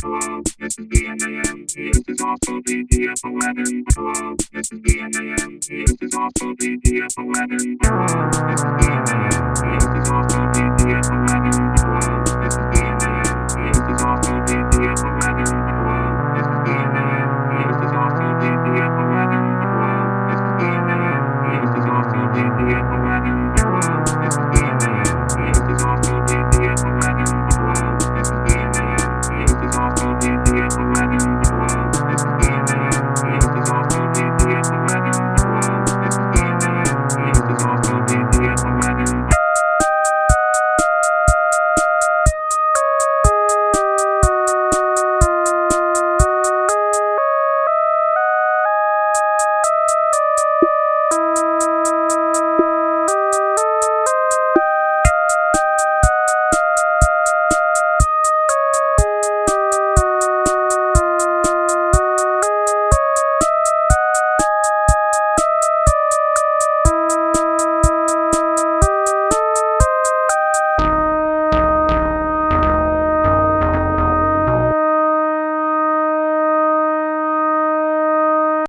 This is BNAM. This is also BDF 11. Hello, this is BNAM. This is also BDF 11. Hello, this is BNAM. This is also BDF 11.